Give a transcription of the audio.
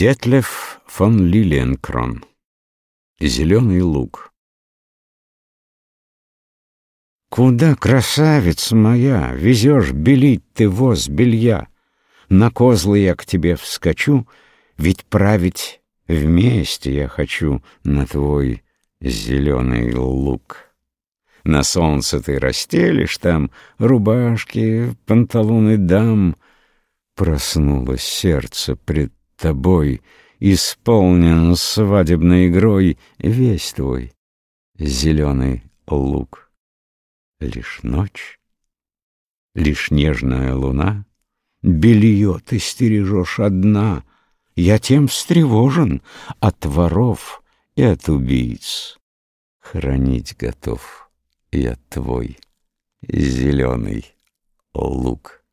Детлев фон Лилиенкрон. Зеленый лук. Куда, красавица моя, везешь белить ты воз белья? На козлы я к тебе вскочу, ведь править вместе я хочу на твой зеленый лук. На солнце ты расстелишь там рубашки, панталоны дам. Проснулось сердце пред тобой, Исполнен свадебной игрой Весь твой зеленый лук. Лишь ночь, лишь нежная луна, Белье ты стережешь одна, Я тем встревожен от воров и от убийц. Хранить готов я твой зеленый лук.